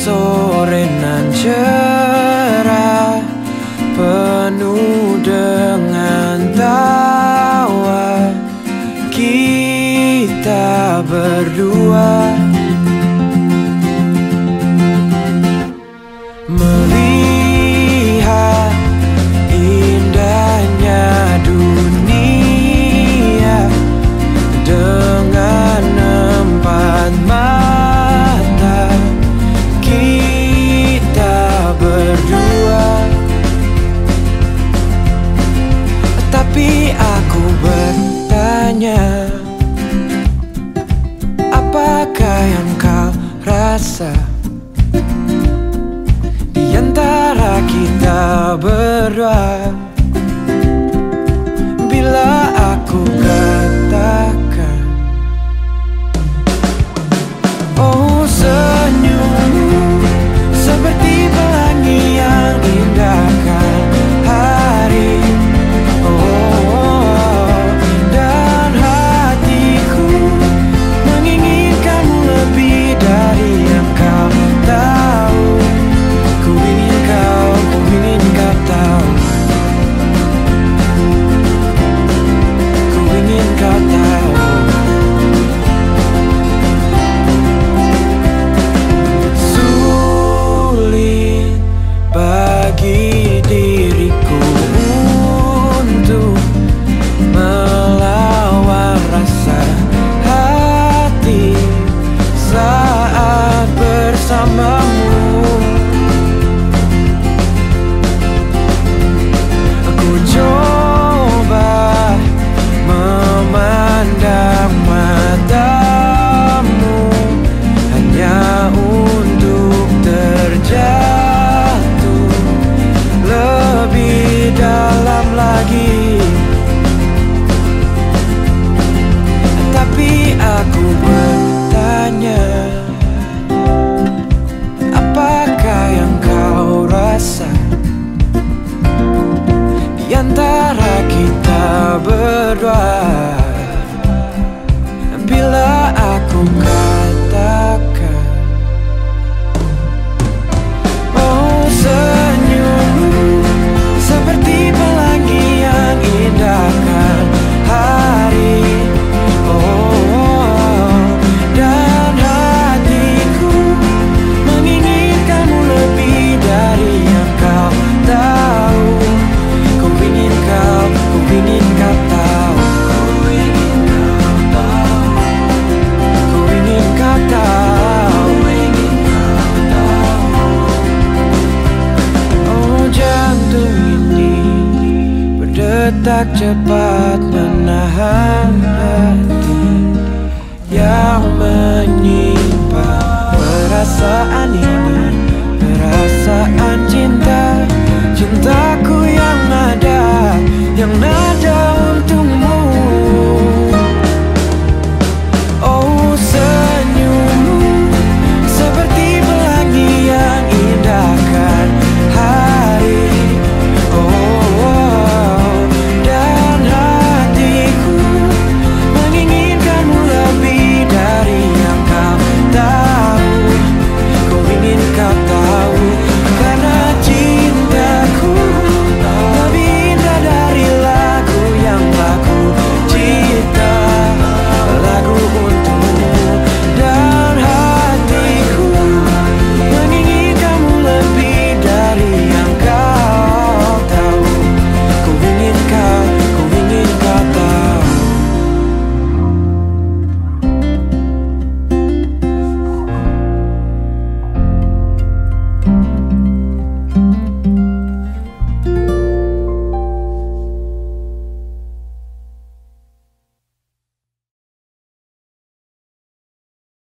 sore nan cerah penuh dengan tawa. Kita ber rasa Di antara kita berdua. Bila summer tak cepat menahan hati yang menyimpan perasaan ini.